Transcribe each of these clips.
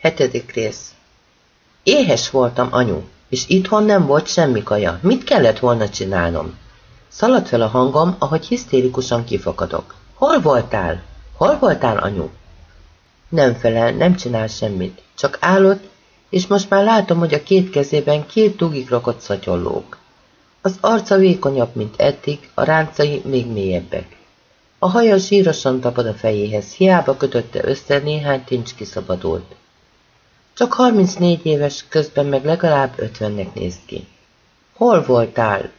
Hetedik rész. Éhes voltam, anyu, és itthon nem volt semmi kaja. Mit kellett volna csinálnom? Szaladt fel a hangom, ahogy hisztérikusan kifakadok. Hol voltál? Hol voltál, anyu? Nem felel, nem csinál semmit. Csak állott, és most már látom, hogy a két kezében két tugik rakott szatyollók. Az arca vékonyabb, mint eddig, a ráncai még mélyebbek. A haja zsírosan tapad a fejéhez, hiába kötötte össze, néhány tincs kiszabadult. Csak 34 éves, közben meg legalább 50-nek néz ki. Hol voltál?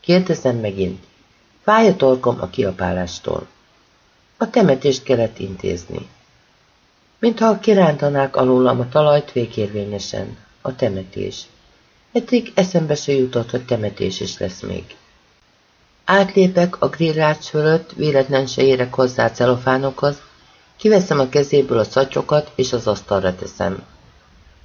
Kérdezem megint. Fáj a torkom a kiapálástól. A temetést kellett intézni. Mintha kirántanák alólam a talajt végérvényesen. A temetés. Eddig eszembe se jutott, hogy temetés is lesz még. Átlépek a grillács fölött, véletlen se érek hozzá celofánokhoz, kiveszem a kezéből a szatyokat, és az asztalra teszem.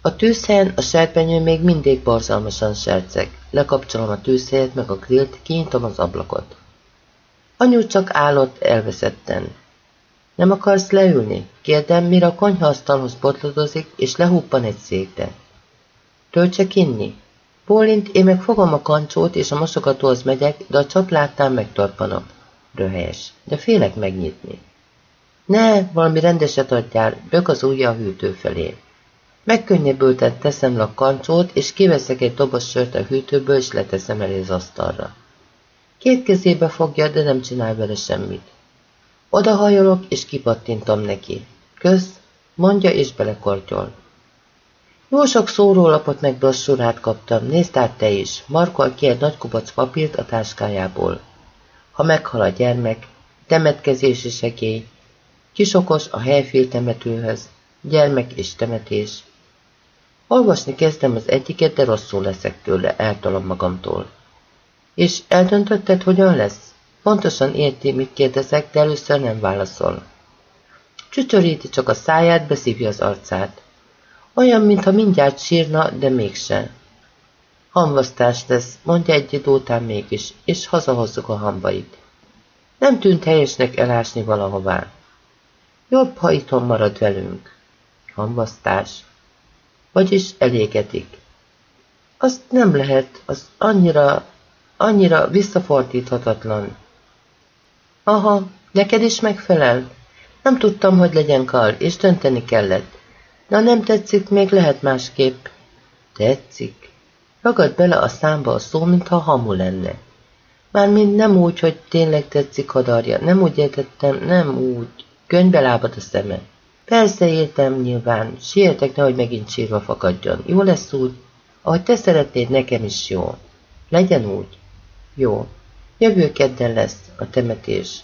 A tűzhelyen a serpenyő még mindig borzalmasan serceg. Lekapcsolom a tűzhelyet meg a grillt, kinyitom az ablakot. Anyu csak állott elveszetten. Nem akarsz leülni? Kérdem, mire a konyhaasztalhoz botladozik, és lehuppan egy székre. Töltsek inni? Bólint, én meg fogom a kancsót, és a mosogatóhoz megyek, de a csap láttán megtorpanok. Röhelyes, de félek megnyitni. Ne, valami rendeset adjál, bök az ujja a hűtő felé. Megkönnyebbülten teszem le a kancsót, és kiveszek egy doboz sört a hűtőből, és leteszem elé az asztalra. Két kezébe fogja, de nem csinál vele semmit. Odahajolok, és kipattintom neki. Kösz, mondja, és belekortyol. Jó sok szórólapot meg brossurát kaptam, nézd át te is. Markol ki egy nagy kubac papírt a táskájából. Ha meghal a gyermek, temetkezési segély, kisokos a helyfél temetőhöz, gyermek és temetés. Olvasni kezdem az egyiket, de rosszul leszek tőle, eltolom magamtól. És eldöntötted, hogyan lesz? Pontosan érti, mit kérdezek, de először nem válaszol. Csücsöríti csak a száját, beszívja az arcát. Olyan, mintha mindjárt sírna, de mégse. Hamvasztás lesz, mondja egy idő után mégis, és hazahozzuk a hambait. Nem tűnt helyesnek elásni valahová. Jobb, ha itthon marad velünk. Hamvasztás. Vagyis elégedik. Azt nem lehet, az annyira, annyira visszafordíthatatlan. Aha, neked is megfelel? Nem tudtam, hogy legyen kal, és dönteni kellett. Na nem tetszik, még lehet másképp. Tetszik. Ragad bele a számba a szó, mintha hamu lenne. Mármint nem úgy, hogy tényleg tetszik hadarja, nem úgy értettem, nem úgy. Könyvbe lábad a szeme. Persze értem nyilván, sietek, nehogy megint sírva fakadjon. Jó lesz úgy, ahogy te szeretnéd, nekem is jó. Legyen úgy. Jó. Jövő kedden lesz a temetés.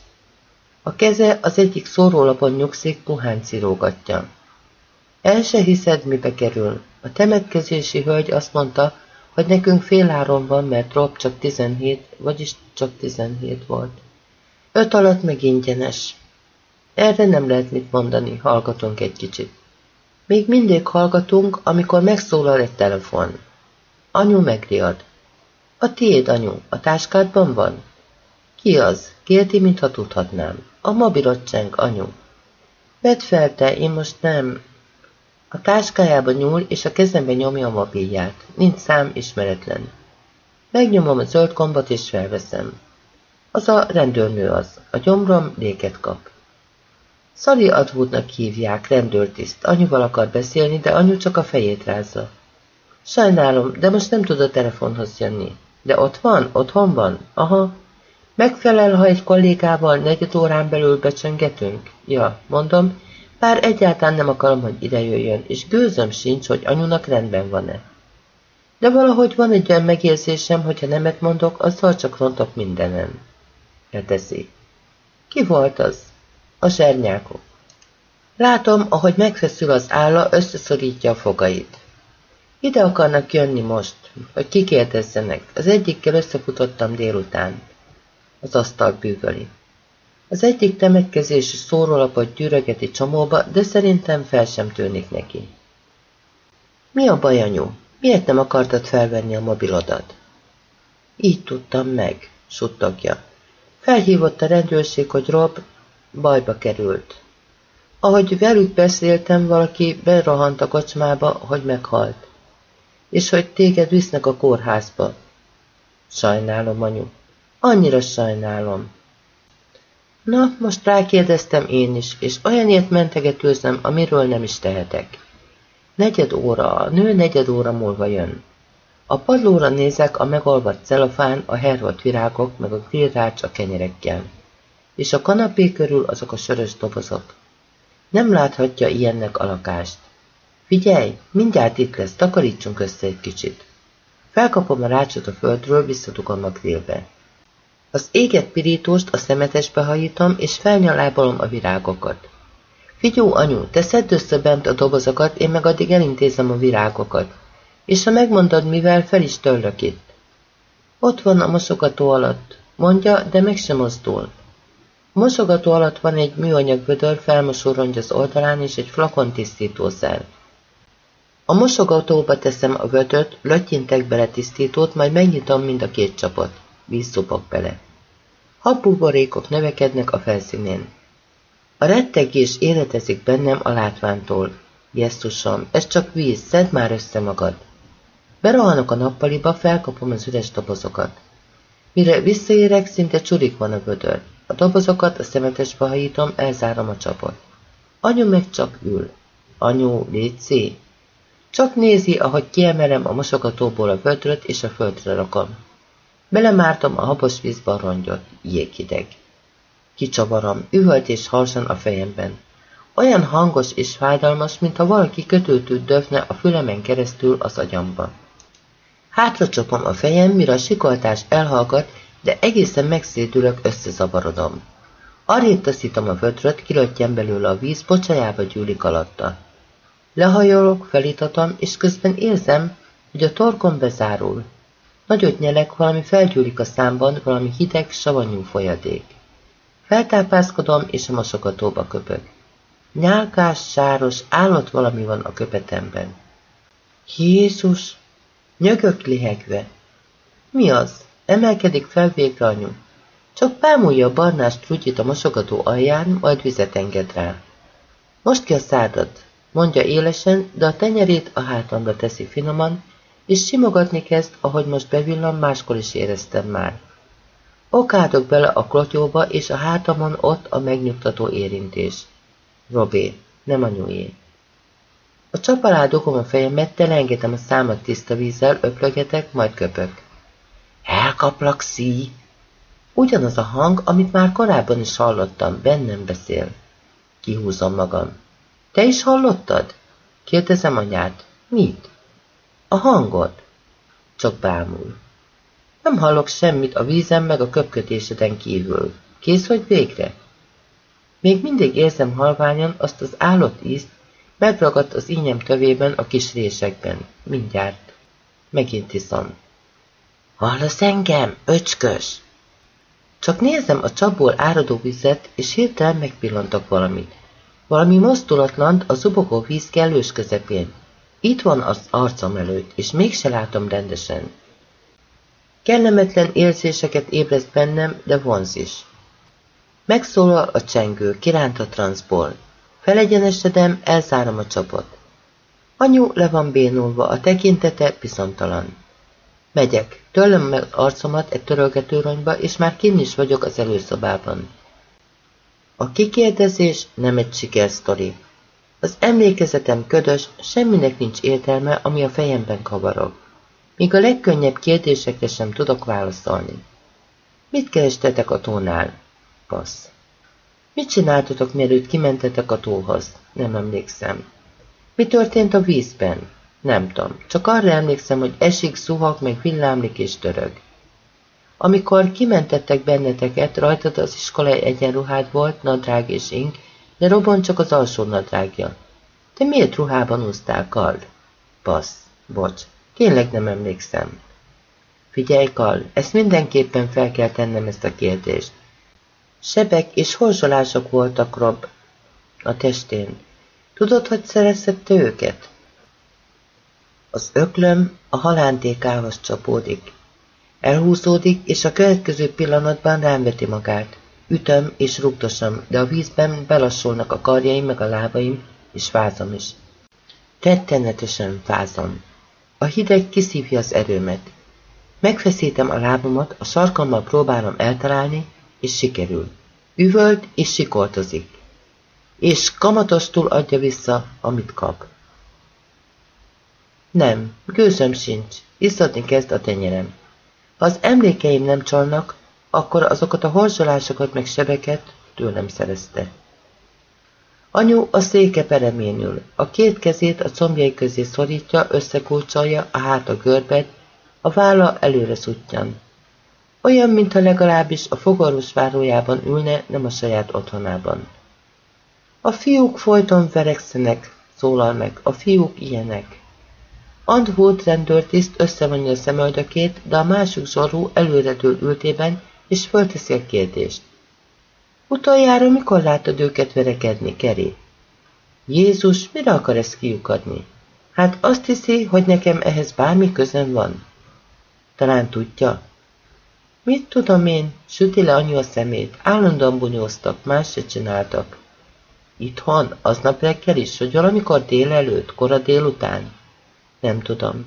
A keze az egyik szórólapon nyugszik, puhán cirógatja. El se hiszed, mibe kerül. A temetkezési hölgy azt mondta, hogy nekünk féláron van, mert Rob csak 17, vagyis csak 17 volt. Öt alatt meg ingyenes. Erre nem lehet mit mondani, hallgatunk egy kicsit. Még mindig hallgatunk, amikor megszólal egy telefon. Anyu megriad. A tiéd, anyu, a táskádban van? Ki az? Kérdi, mintha tudhatnám. A mobilot cseng, anyu. Vedd fel te, én most nem... A táskájába nyúl, és a kezembe nyomja a mobilját. Nincs szám, ismeretlen. Megnyomom a zöld gombot, és felveszem. Az a rendőrnő az. A gyomrom léket kap. Szali Atwoodnak hívják, rendőrtiszt. Anyuval akar beszélni, de anyu csak a fejét rázza. Sajnálom, de most nem tud a telefonhoz jönni. De ott van? Otthon van? Aha. Megfelel, ha egy kollégával negyed órán belül becsöngetünk? Ja, mondom, bár egyáltalán nem akarom, hogy ide jöjjön, és gőzöm sincs, hogy anyunak rendben van-e. De valahogy van egy olyan megérzésem, hogyha nemet mondok, azzal csak rontok mindenen. Leteszi. Ki volt az? A zsernyákok. Látom, ahogy megfeszül az álla, összeszorítja a fogait. Ide akarnak jönni most, hogy kikérdezzenek. Az egyikkel összefutottam délután. Az asztal bűvöli. Az egyik temetkezési szórólapot gyűrögeti csomóba, de szerintem fel sem tűnik neki. Mi a baj, anyu? Miért nem akartad felvenni a mobilodat? Így tudtam meg, suttogja. Felhívott a rendőrség, hogy Rob bajba került. Ahogy velük beszéltem, valaki berohant a kocsmába, hogy meghalt. És hogy téged visznek a kórházba. Sajnálom, anyu. Annyira sajnálom. Na, most rákérdeztem én is, és olyanért mentegetőzem, amiről nem is tehetek. Negyed óra, a nő negyed óra múlva jön. A padlóra nézek a megolvadt celofán, a hervadt virágok, meg a grillrács a kenyerekkel. És a kanapé körül azok a sörös dobozok. Nem láthatja ilyennek a lakást. Figyelj, mindjárt itt lesz, takarítsunk össze egy kicsit. Felkapom a rácsot a földről, visszadugom a grillbe. Az éget pirítóst a szemetesbe hajítom, és felnyalábolom a virágokat. Figyó, anyu, te szedd össze bent a dobozokat, én meg addig elintézem a virágokat. És ha megmondod, mivel, fel is törlök itt. Ott van a mosogató alatt, mondja, de meg sem mozdul. Mosogató alatt van egy műanyag vödör, felmosó rongy az oldalán, és egy flakon tisztítószer. A mosogatóba teszem a vödört, lötyintek bele tisztítót, majd megnyitom mind a két csapot. Víz bele. Habbuborékok növekednek a felszínén. A rettegés életezik bennem a látvántól. Jesszusom, ez csak víz, szedd már össze magad. Berohanok a nappaliba, felkapom az üres dobozokat. Mire visszaérek, szinte csurik van a vödör. A dobozokat a szemetesbe hajítom, elzárom a csapot. Anyu meg csak ül. Anyu, légy Csak nézi, ahogy kiemelem a mosogatóból a vödröt, és a földre rakom. Belemártom a habos vízbe a rongyot, jéghideg. Kicsavarom, üvölt és harsan a fejemben. Olyan hangos és fájdalmas, mintha valaki kötőtűt döfne a fülemen keresztül az agyamba. Hátra csapom a fejem, mire a sikoltás elhallgat, de egészen megszédülök, összezavarodom. Arrébb taszítom a vödröt, kilöttyen belőle a víz, bocsájába gyűlik alatta. Lehajolok, felítatom, és közben érzem, hogy a torkom bezárul. Nagyot nyelek, valami felgyűlik a számban, valami hideg, savanyú folyadék. Feltápászkodom, és a mosogatóba köpök. Nyálkás, sáros, állott valami van a köpetemben. Jézus! Nyögök lihegve. Mi az? Emelkedik fel végre anyu. Csak pámulja a barnás trugyit a mosogató alján, majd vizet enged rá. Most ki a szádat, mondja élesen, de a tenyerét a hátamra teszi finoman, és simogatni kezd, ahogy most bevillan, máskor is éreztem már. Okádok bele a klotyóba, és a hátamon ott a megnyugtató érintés. Robé, nem anyué. A csap alá dugom a fejemet, telengetem a számat tiszta vízzel, öplögetek, majd köpök. Elkaplak, szí! Ugyanaz a hang, amit már korábban is hallottam, bennem beszél. Kihúzom magam. Te is hallottad? Kérdezem anyát. Mit? A hangot. Csak bámul. Nem hallok semmit a vízen meg a köpkötéseden kívül. Kész vagy végre? Még mindig érzem halványan azt az állott ízt, megragadt az ínyem tövében a kis résekben. Mindjárt. Megint iszom. Hallasz engem, öcskös? Csak nézem a csapból áradó vizet, és hirtelen megpillantok valamit. Valami mozdulatlant a zubogó víz kellős közepén. Itt van az arcom előtt, és mégse látom rendesen. Kellemetlen érzéseket ébreszt bennem, de vonz is. Megszólal a csengő, kiránt a transzból. Felegyenesedem, elzárom a csapot. Anyu le van bénulva, a tekintete bizontalan. Megyek, tőlem meg arcomat egy törölgető ronyba, és már kinn is vagyok az előszobában. A kikérdezés nem egy sikersztori. Az emlékezetem ködös, semminek nincs értelme, ami a fejemben kavarog. Míg a legkönnyebb kérdésekre sem tudok válaszolni. Mit kerestetek a tónál? Passz. Mit csináltatok, mielőtt kimentetek a tóhoz? Nem emlékszem. Mi történt a vízben? Nem tudom. Csak arra emlékszem, hogy esik, szuhak, meg villámlik és törög. Amikor kimentettek benneteket, rajtad az iskolai egyenruhád volt, nadrág és ink, de Robon csak az alsó nadrágja. Te miért ruhában úsztál, Karl? Passz. Bocs. Tényleg nem emlékszem. Figyelj, Karl, ezt mindenképpen fel kell tennem ezt a kérdést. Sebek és horzsolások voltak Rob a testén. Tudod, hogy szerezette őket? Az öklöm a halántékához csapódik. Elhúzódik, és a következő pillanatban rám veti magát. Ütöm és rúgtosom, de a vízben belassulnak a karjaim meg a lábaim, és fázom is. Tettenetesen fázom. A hideg kiszívja az erőmet. Megfeszítem a lábamat, a sarkammal próbálom eltalálni, és sikerül. Üvölt és sikoltozik. És kamatostul adja vissza, amit kap. Nem, gőzöm sincs, iszadni kezd a tenyerem. Ha az emlékeim nem csalnak, akkor azokat a horzsolásokat meg sebeket tőlem szerezte. Anyu a széke peremén a két kezét a combjai közé szorítja, összekulcsolja, a háta görbet, a válla előre szuttyan. Olyan, mintha legalábbis a fogorvos várójában ülne, nem a saját otthonában. A fiúk folyton verekszenek, szólal meg, a fiúk ilyenek. Andwood rendőrtiszt összevonja a szemöldökét, de a másik zsorú előredől ültében, és fölteszi a kérdést. Utoljára mikor láttad őket verekedni, Keri? Jézus, mire akar ezt kiukadni? Hát azt hiszi, hogy nekem ehhez bármi közön van. Talán tudja. Mit tudom én, süti le anyu a szemét, állandóan bunyóztak, más se csináltak. Itthon, aznap reggel is, hogy valamikor délelőtt, kora délután? Nem tudom.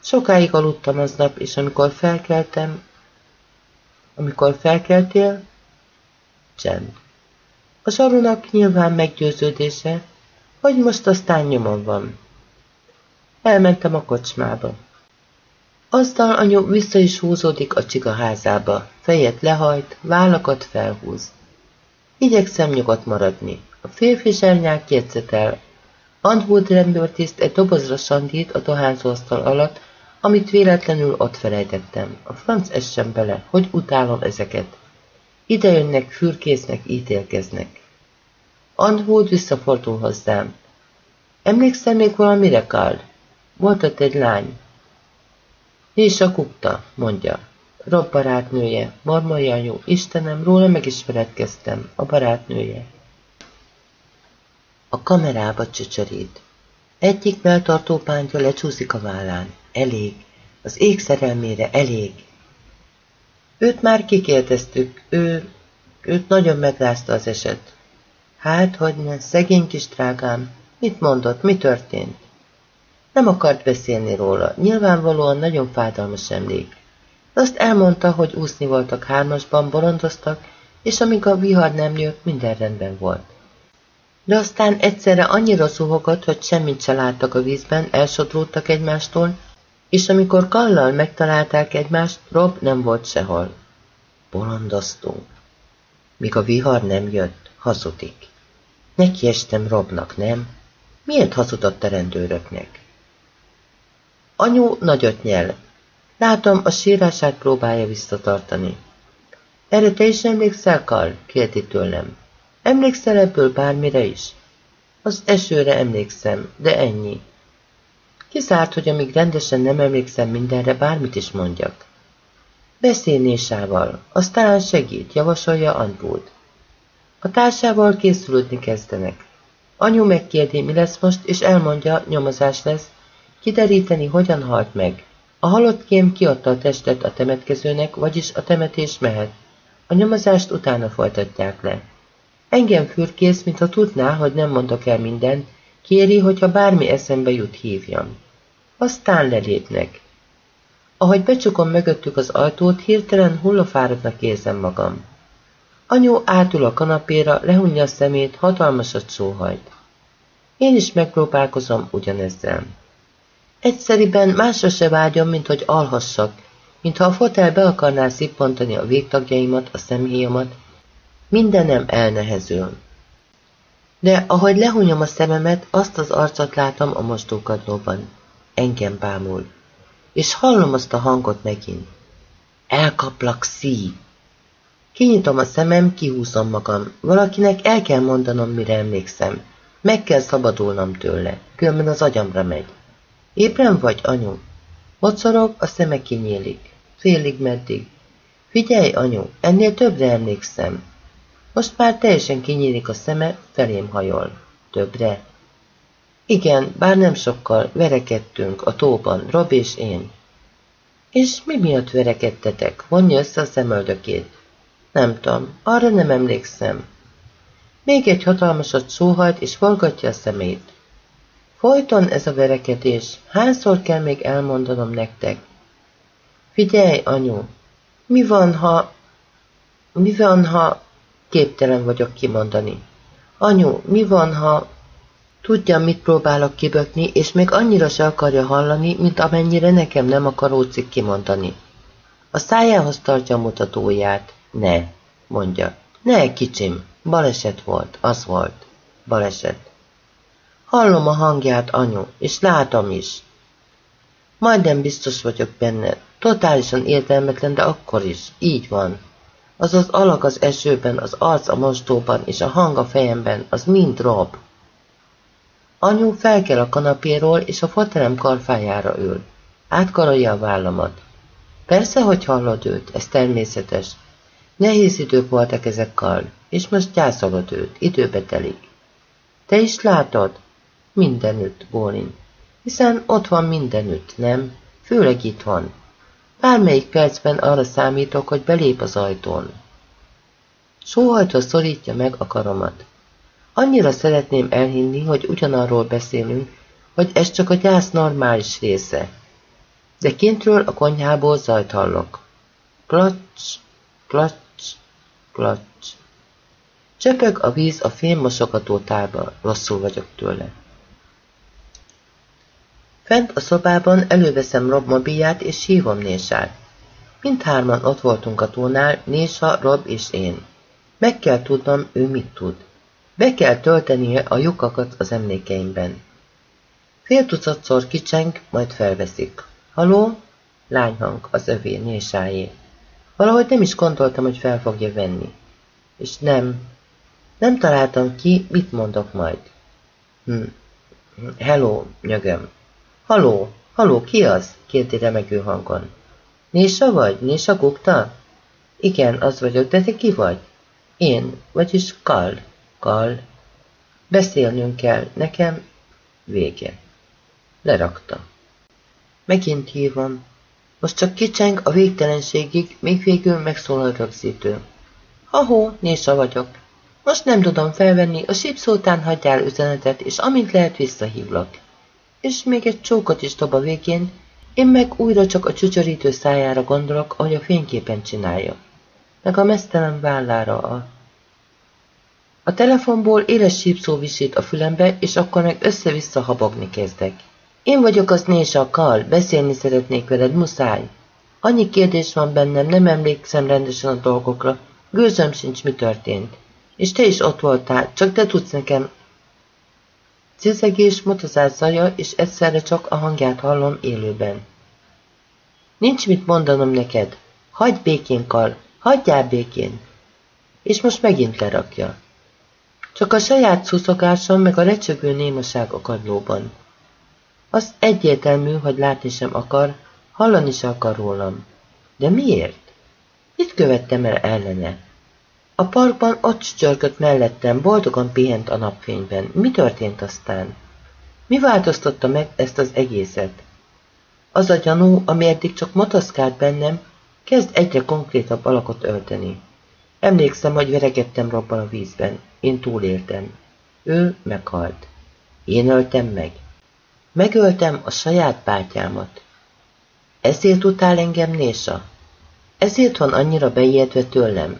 Sokáig aludtam aznap, és amikor felkeltem... Amikor felkeltél, Csend. A zsarunak nyilván meggyőződése, hogy most aztán nyomon van. Elmentem a kocsmába. Azzal anyu vissza is húzódik a csiga házába, fejet lehajt, vállakat felhúz. Igyekszem nyugodt maradni. A férfi zsernyák jegyzetel. Antwood rendőrtiszt egy dobozra sandít a dohányzóasztal alatt, amit véletlenül ott felejtettem. A franc essen bele, hogy utálom ezeket. Ide jönnek, fürkésznek, ítélkeznek. Antwood visszafordul hozzám. Emlékszel még valamire, Karl? Volt ott egy lány. És a kukta, mondja. Rob barátnője, marmolja anyu, Istenem, róla megismeredkeztem, a barátnője. A kamerába csöcsörít. Egyik melltartó pántja lecsúszik a vállán. Elég. Az ég szerelmére elég. Őt már kikérdeztük, ő, őt nagyon megrázta az eset. Hát, hogy ne, szegény kis drágám, mit mondott, mi történt? Nem akart beszélni róla, nyilvánvalóan nagyon fájdalmas emlék. Azt elmondta, hogy úszni voltak hármasban, bolondoztak, és amíg a vihar nem jött, minden rendben volt. De aztán egyszerre annyira zuhogott, hogy semmit se láttak a vízben, elsodródtak egymástól, és amikor Kallal megtalálták egymást, Rob nem volt sehol. Bolondoztunk. Míg a vihar nem jött, hazudik. Neki estem Robnak, nem? Miért hazudott a rendőröknek? Anyu nagyot nyel. Látom, a sírását próbálja visszatartani. Erre te is emlékszel, Karl? kérdi tőlem. Emlékszel ebből bármire is? Az esőre emlékszem, de ennyi. Kizárt, hogy amíg rendesen nem emlékszem mindenre, bármit is mondjak. Beszélj Nésával, aztán segít, javasolja Antwood. A társával készülődni kezdenek. Anyu megkérdi, mi lesz most, és elmondja, nyomozás lesz, kideríteni, hogyan halt meg. A halott kém kiadta a testet a temetkezőnek, vagyis a temetés mehet. A nyomozást utána folytatják le. Engem fürkész, mintha tudná, hogy nem mondok el mindent, kéri, hogyha bármi eszembe jut, hívjam. Aztán lelépnek. Ahogy becsukom mögöttük az ajtót, hirtelen hullafáradnak érzem magam. Anyu átül a kanapéra, lehunja a szemét, hatalmasat sóhajt. Én is megpróbálkozom ugyanezzel. Egyszeriben másra se vágyom, mint hogy alhassak, mintha a fotel be akarná szippantani a végtagjaimat, a szemhéjamat, mindenem elnehezül. De ahogy lehunyom a szememet, azt az arcot látom a mostókadlóban. Engem bámul. És hallom azt a hangot megint. Elkaplak, szív. Kinyitom a szemem, kihúzom magam. Valakinek el kell mondanom, mire emlékszem. Meg kell szabadulnom tőle, különben az agyamra megy. Ébren vagy, anyu? Mocorog, a szeme kinyílik. Félig meddig. Figyelj, anyu, ennél többre emlékszem. Most már teljesen kinyílik a szeme, felém hajol. Többre? Igen, bár nem sokkal, verekedtünk a tóban, Rob és én. És mi miatt verekedtetek? Vonja össze a szemöldökét. Nem tudom, arra nem emlékszem. Még egy hatalmasat sóhajt, és forgatja a szemét. Folyton ez a verekedés, hányszor kell még elmondanom nektek? Figyelj, anyu, mi van, ha... Mi van, ha... Képtelen vagyok kimondani. Anyu, mi van, ha... Tudja, mit próbálok kibökni, és még annyira se akarja hallani, mint amennyire nekem nem akaródszik kimondani. A szájához tartja a mutatóját. Ne, mondja. Ne, kicsim, baleset volt, az volt. Baleset. Hallom a hangját, anyu, és látom is. Majdnem biztos vagyok benne. Totálisan értelmetlen, de akkor is. Így van. Az az alak az esőben, az arc a mostóban, és a hang a fejemben, az mind Rob. Anyu felkel a kanapéról, és a fotelem karfájára ül. Átkarolja a vállamat. Persze, hogy hallod őt, ez természetes. Nehéz idők voltak ezekkel, és most gyászolod őt, időbe telik. Te is látod? Mindenütt, Bólin. Hiszen ott van mindenütt, nem? Főleg itt van. Bármelyik percben arra számítok, hogy belép az ajtón. Sóhajtva szorítja meg a karomat. Annyira szeretném elhinni, hogy ugyanarról beszélünk, hogy ez csak a gyász normális része. De kintről a konyhából zajt hallok. Klacs, klacs, klacs. Csepeg a víz a fém mosogató tálba, rosszul vagyok tőle. Fent a szobában előveszem Rob mobilját és hívom Nésát. Mindhárman ott voltunk a tónál, Nésa, Rob és én. Meg kell tudnom, ő mit tud. Be kell töltenie a lyukakat az emlékeimben. Fél tucatszor kicseng, majd felveszik. Haló? Lányhang, az övé, Nésáé. Valahogy nem is gondoltam, hogy fel fogja venni. És nem. Nem találtam ki, mit mondok majd. Hm. Hello, nyögöm. Haló, haló, ki az? kérdi remegő hangon. Nésa vagy? Nésa Gupta? Igen, az vagyok, de te ki vagy? Én, vagyis Kal. Kal. Beszélnünk kell, nekem vége. Lerakta. Megint hívom. Most csak kicseng a végtelenségig, még végül megszólal rögzítő. Ahó, Nésa vagyok. Most nem tudom felvenni, a sípszótán hagyjál üzenetet, és amint lehet visszahívlak és még egy csókot is dob a végén, én meg újra csak a csücsörítő szájára gondolok, ahogy a fényképen csinálja. Meg a mesztelen vállára a... A telefonból éles sípszó visít a fülembe, és akkor meg össze-vissza habogni kezdek. Én vagyok az Nésa kal, beszélni szeretnék veled, muszáj. Annyi kérdés van bennem, nem emlékszem rendesen a dolgokra. Gőzöm sincs, mi történt. És te is ott voltál, csak te tudsz nekem Cizegés, motozás zaja, és egyszerre csak a hangját hallom élőben. Nincs mit mondanom neked. Hagyj békén, Kal, hagyjál békén. És most megint lerakja. Csak a saját szuszogásom meg a recsögő némaság a kadlóban. Az egyértelmű, hogy látni sem akar, hallani se akar rólam. De miért? Mit követtem el ellene? A parkban ott csörgött mellettem, boldogan pihent a napfényben. Mi történt aztán? Mi változtatta meg ezt az egészet? Az a gyanú, ami eddig csak motoszkált bennem, kezd egyre konkrétabb alakot ölteni. Emlékszem, hogy veregettem robban a vízben. Én túléltem. Ő meghalt. Én öltem meg. Megöltem a saját bátyámat. Ezért utál engem Nésa? Ezért van annyira beijedve tőlem?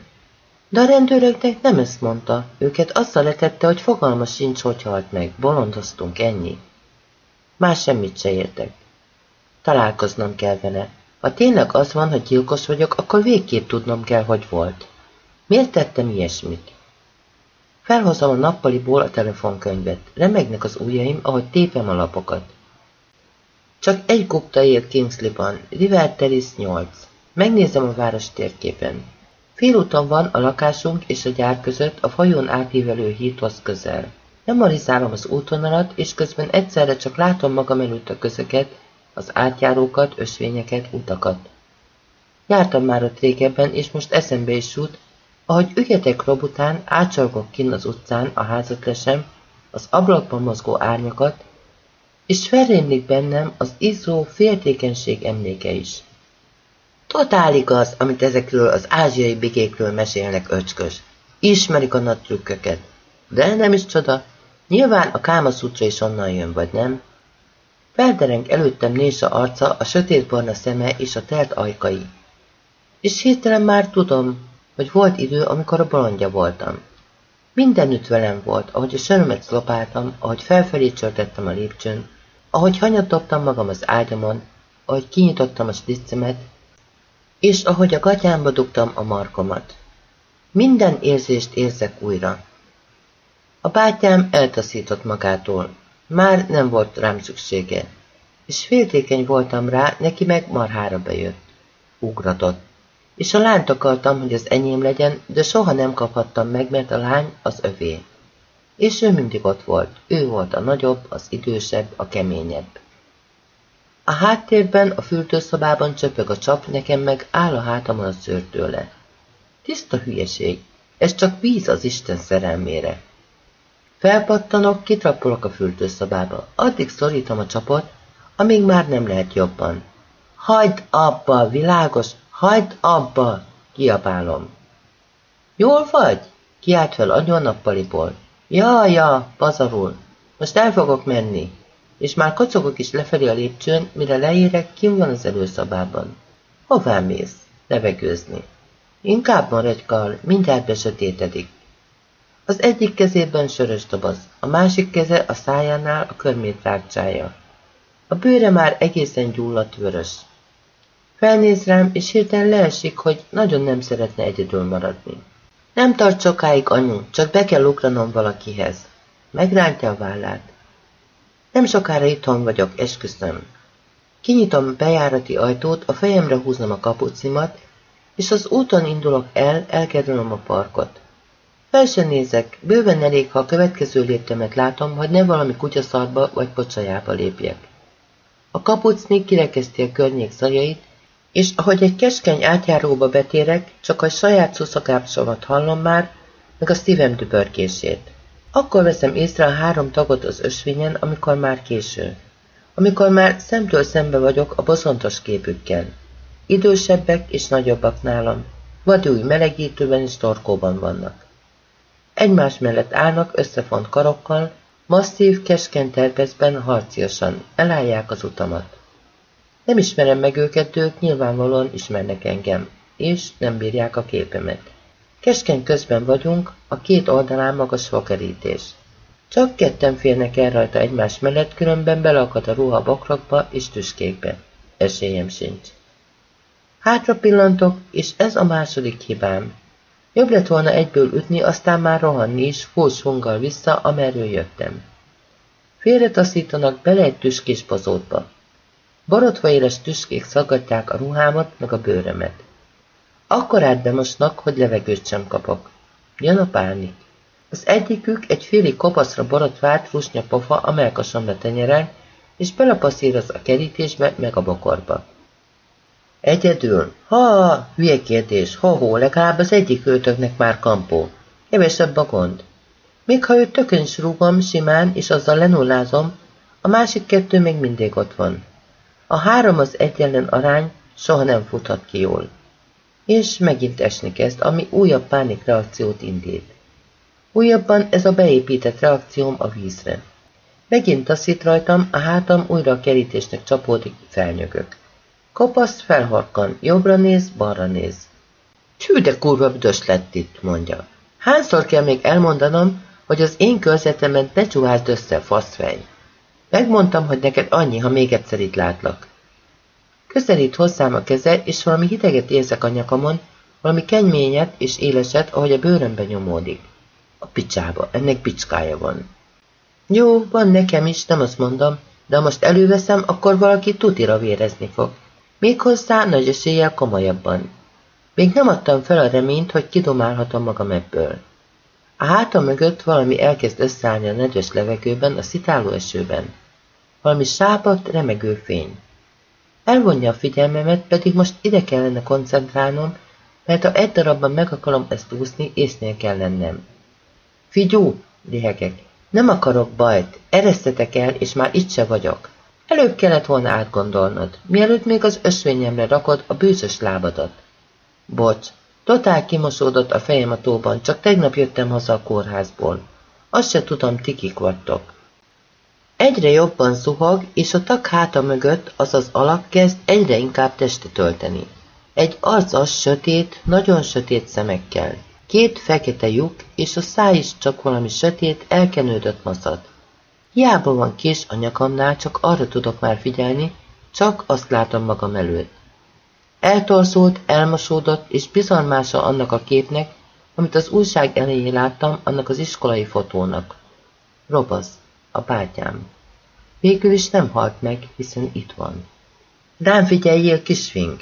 De a rendőröknek nem ezt mondta, őket azzal letette, hogy fogalma sincs, hogy halt meg, bolondoztunk, ennyi. Más semmit se értek. Találkoznom kell vele. Ha tényleg az van, hogy gyilkos vagyok, akkor végképp tudnom kell, hogy volt. Miért tettem ilyesmit? Felhozom a nappaliból a telefonkönyvet. Remegnek az ujjaim, ahogy tépem a lapokat. Csak egy kupta ér Kingsley-ban, River Terrace 8. Megnézem a város térképen. Félúton van a lakásunk és a gyár között a fajon átívelő hídhoz közel. Memorizálom az útvonalat, és közben egyszerre csak látom magam előtt a közöket, az átjárókat, ösvényeket, utakat. Jártam már ott régebben, és most eszembe is jut, ahogy ügetek robután, átcsalgok kinn az utcán a házat lesem, az ablakban mozgó árnyakat, és felrémlik bennem az izzó féltékenység emléke is. Totál igaz, amit ezekről az ázsiai bikékről mesélnek öcskös. Ismerik a nagy trükköket. De nem is csoda. Nyilván a kámaszutra is onnan jön, vagy nem? Feldereng előttem Nésa arca, a sötétbarna szeme és a telt ajkai. És hirtelen már tudom, hogy volt idő, amikor a bolondja voltam. Mindenütt velem volt, ahogy a sörömet szlopáltam, ahogy felfelé csörtettem a lépcsőn, ahogy hanyat dobtam magam az ágyamon, ahogy kinyitottam a sticcemet, és ahogy a gatyámba dugtam a markomat. Minden érzést érzek újra. A bátyám eltaszított magától, már nem volt rám szüksége, és féltékeny voltam rá, neki meg marhára bejött. Ugratott. És a lányt akartam, hogy az enyém legyen, de soha nem kaphattam meg, mert a lány az övé. És ő mindig ott volt. Ő volt a nagyobb, az idősebb, a keményebb. A háttérben, a fürdőszobában csöpög a csap, nekem meg áll a hátamon a szőr. Tiszta hülyeség. Ez csak víz az Isten szerelmére. Felpattanok, kitrappolok a fürdőszobába. Addig szorítom a csapot, amíg már nem lehet jobban. Hagyd abba, világos, hagyd abba, kiabálom. Jól vagy? Kiált fel anyu a nappaliból. Ja, ja, pazarul. Most el fogok menni. És már kocogok is lefelé a lépcsőn, mire leérek, kim van az előszobában. Hová mész? Levegőzni. Inkább maradj, Karl, mindjárt besötétedik. Az egyik kezében sörös doboz, a másik keze a szájánál a körmét rákcsája. A bőre már egészen gyulladt vörös. Felnéz rám, és hirtelen leesik, hogy nagyon nem szeretne egyedül maradni. Nem tart sokáig, anyu, csak be kell ugranom valakihez. Megrántja a vállát. Nem sokára itthon vagyok, esküszöm. Kinyitom bejárati ajtót, a fejemre húzom a kapucimat, és az úton indulok el, elkerülöm a parkot. Fel sem nézek, bőven elég, ha a következő léptemet látom, hogy ne valami kutyaszarba vagy pocsajába lépjek. A kapucni kirekeszti a környék zajait, és ahogy egy keskeny átjáróba betérek, csak a saját szuszakápsomat hallom már, meg a szívem dübörgését. Akkor veszem észre a három tagot az ösvényen, amikor már késő. Amikor már szemtől szembe vagyok a bozontos képükkel. Idősebbek és nagyobbak nálam. Vadúj melegítőben és torkóban vannak. Egymás mellett állnak összefont karokkal, masszív, keskeny terpeszben harciasan, elállják az utamat. Nem ismerem meg őket, ők nyilvánvalóan ismernek engem, és nem bírják a képemet. Keskeny közben vagyunk, a két oldalán magas fokerítés. Csak ketten férnek el rajta egymás mellett, különben beleakad a ruha bokrokba és tüskékbe. Esélyem sincs. Hátra pillantok, és ez a második hibám. Jobb lett volna egyből ütni, aztán már rohanni is, hunggal vissza, amerről jöttem. Félretaszítanak bele egy tüskés bazótba. Borotva éles tüskék szaggatják a ruhámat, meg a bőrömet. Akkor átbemosnak, hogy levegőt sem kapok. Jön a pánik. Az egyikük egy félig kopaszra borotvált rusnya pofa a melkasomra tenyerel, és belepaszíroz a kerítésbe, meg a bokorba. Egyedül? Ha, hülye kérdés, ha-hó, legalább az egyik őtöknek már kampó. Kevesebb a gond. Még ha őt tökön rúgom simán, és azzal lenullázom, a másik kettő még mindig ott van. A három az egyenlen arány soha nem futhat ki jól. És megint esni kezd, ami újabb pánikreakciót indít. Újabban ez a beépített reakcióm a vízre. Megint taszít rajtam, a hátam újra a kerítésnek csapódik, felnyögök. Kopaszt felharkan, jobbra néz, balra néz. Tű, de kurva büdös lett itt, mondja. Hányszor kell még elmondanom, hogy az én körzetemen ne csuházd össze, faszfej. Megmondtam, hogy neked annyi, ha még egyszer itt látlak. Közelít hozzám a keze, és valami hideget érzek a nyakamon, valami kenyményet és éleset, ahogy a bőrömbe nyomódik. A picsába, ennek bicskája van. Jó, van nekem is, nem azt mondom, de ha most előveszem, akkor valaki tutira vérezni fog. Méghozzá nagy eséllyel komolyabban. Még nem adtam fel a reményt, hogy kidomálhatom magam ebből. A hátam mögött valami elkezd összeállni a nedves levegőben, a szitáló esőben. Valami sápat, remegő fény. Elvonja a figyelmemet, pedig most ide kellene koncentrálnom, mert ha egy darabban meg akarom ezt úszni, észnél kell lennem. Figyú, lihegek, nem akarok bajt, eresztetek el, és már itt se vagyok. Előbb kellett volna átgondolnod, mielőtt még az ösvényemre rakod a bűzös lábadat. Bocs, totál kimosódott a fejem a tóban, csak tegnap jöttem haza a kórházból. Azt se tudom, tikik vagytok. Egyre jobban zuhog, és a tak háta mögött, azaz alak kezd egyre inkább testet tölteni. Egy arcas, sötét, nagyon sötét szemekkel. Két fekete lyuk, és a száj is csak valami sötét, elkenődött maszat. Hiába van kés a nyakamnál, csak arra tudok már figyelni, csak azt látom magam előtt. Eltorzult, elmosódott, és bizalmása annak a képnek, amit az újság elején láttam, annak az iskolai fotónak. Robasz, a bátyám. Végül is nem halt meg, hiszen itt van. Rám figyeljél, kisving!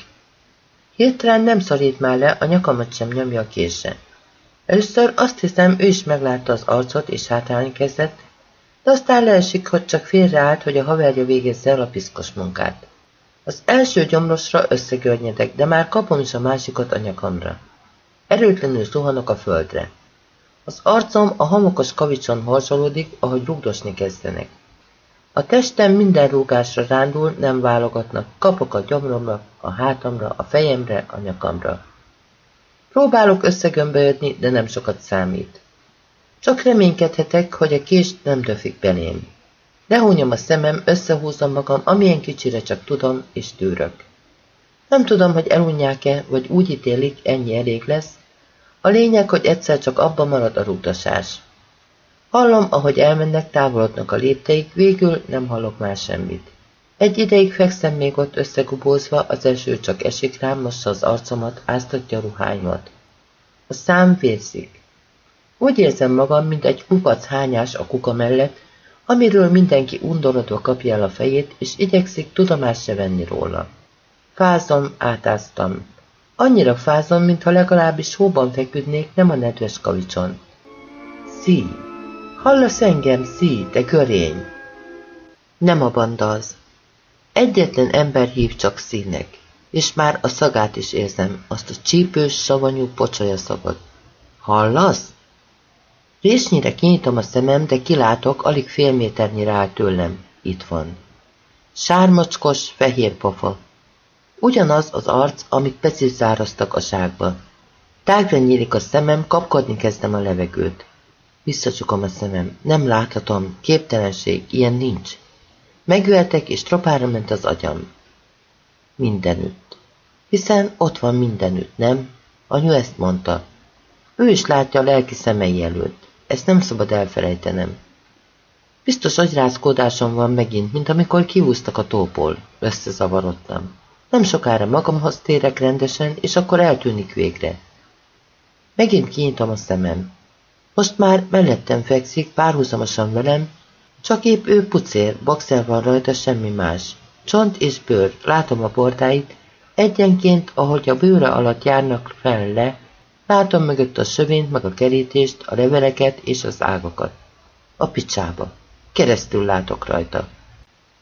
Hirtelen nem szorít már le, a nyakamat sem nyomja a kése. Először azt hiszem, ő is meglátta az arcot, és hátrálni kezdett, de aztán leesik, hogy csak félreállt, hogy a haverja végezze el a piszkos munkát. Az első gyomrosra összegörnyedek, de már kapom is a másikat a nyakamra. Erőtlenül zuhanok a földre. Az arcom a homokos kavicson horzsolódik, ahogy rugdosni kezdenek. A testem minden rúgásra rándul, nem válogatnak, kapok a gyomromra, a hátamra, a fejemre, a nyakamra. Próbálok összegömbölyödni, de nem sokat számít. Csak reménykedhetek, hogy a kést nem döfik belém. Lehúnyom a szemem, összehúzom magam, amilyen kicsire csak tudom, és tűrök. Nem tudom, hogy elunják-e, vagy úgy ítélik, ennyi elég lesz. A lényeg, hogy egyszer csak abban marad a rúgdosás. Hallom, ahogy elmennek, távolodnak a lépteik, végül nem hallok már semmit. Egy ideig fekszem még ott összegubózva, az eső csak esik rám, mossa az arcomat, áztatja a ruháimat. A szám vérzik. Úgy érzem magam, mint egy kupac hányás a kuka mellett, amiről mindenki undorodva kapja el a fejét, és igyekszik tudomást se venni róla. Fázom, átáztam. Annyira fázom, mintha legalábbis hóban feküdnék, nem a nedves kavicson. Szí! Hallasz engem, szí, te görény! Nem a banda az. Egyetlen ember hív csak színek, és már a szagát is érzem, azt a csípős, savanyú pocsolya szagot. Hallasz? Résnyire kinyitom a szemem, de kilátok, alig fél méternyire áll tőlem. Itt van. Sármocskos, fehér pofa. Ugyanaz az arc, amit pecizároztak a ságba. Tágra nyílik a szemem, kapkodni kezdem a levegőt. Visszacsukom a szemem. Nem láthatom. Képtelenség. Ilyen nincs. Megöltek, és tropára ment az agyam. Mindenütt. Hiszen ott van mindenütt, nem? Anyu ezt mondta. Ő is látja a lelki szemei előtt. Ezt nem szabad elfelejtenem. Biztos agyrázkódásom van megint, mint amikor kiúztak a tópól. Összezavarodtam. Nem sokára magamhoz térek rendesen, és akkor eltűnik végre. Megint kinyitom a szemem. Most már mellettem fekszik, párhuzamosan velem, csak épp ő pucér, boxer van rajta, semmi más. Csont és bőr, látom a portáit, egyenként, ahogy a bőre alatt járnak fel le, látom mögött a sövényt, meg a kerítést, a leveleket és az ágakat. A picsába. Keresztül látok rajta.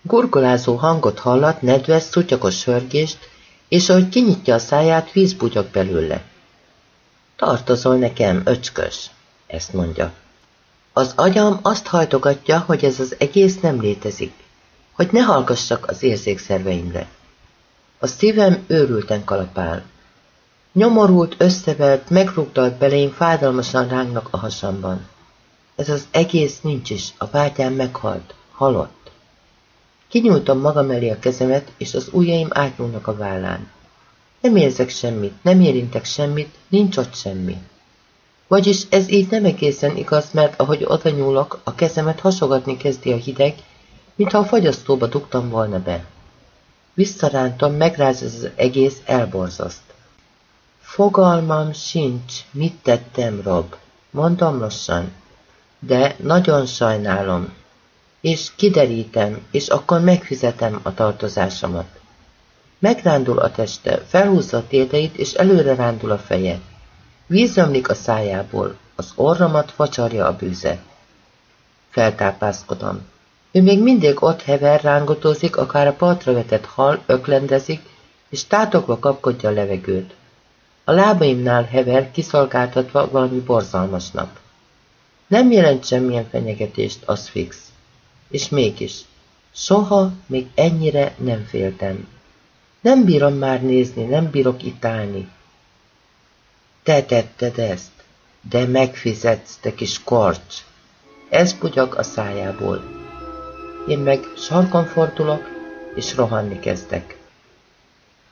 Gurgolázó hangot hallat, nedves, szutyakos hörgést, és ahogy kinyitja a száját, víz bugyog belőle. Tartozol nekem, öcskös, ezt mondja. Az agyam azt hajtogatja, hogy ez az egész nem létezik, hogy ne hallgassak az érzékszerveimre. A szívem őrülten kalapál. Nyomorult, összevert, megrúgdalt belém fájdalmasan rángnak a hasamban. Ez az egész nincs is, a bátyám meghalt, halott. Kinyújtom magam elé a kezemet, és az ujjaim átnyúlnak a vállán. Nem érzek semmit, nem érintek semmit, nincs ott semmi. Vagyis ez így nem egészen igaz, mert ahogy oda nyúlok, a kezemet hasogatni kezdi a hideg, mintha a fagyasztóba dugtam volna be. Visszarántom, megráz ez az egész, elborzaszt. Fogalmam sincs, mit tettem, Rob. Mondom lassan. De nagyon sajnálom. És kiderítem, és akkor megfizetem a tartozásomat. Megrándul a teste, felhúzza a térdeit, és előre rándul a feje. Vízömlik a szájából, az orromat facsarja a bűze. Feltápászkodom. Ő még mindig ott hever, rángotózik, akár a partra vetett hal, öklendezik, és tátokva kapkodja a levegőt. A lábaimnál hever, kiszolgáltatva valami borzalmasnak. Nem jelent semmilyen fenyegetést, az fix. És mégis. Soha még ennyire nem féltem. Nem bírom már nézni, nem bírok itt állni. Te tetted ezt, de megfizetsz, te kis korcs. Ez bugyag a szájából. Én meg sarkon fordulok, és rohanni kezdek.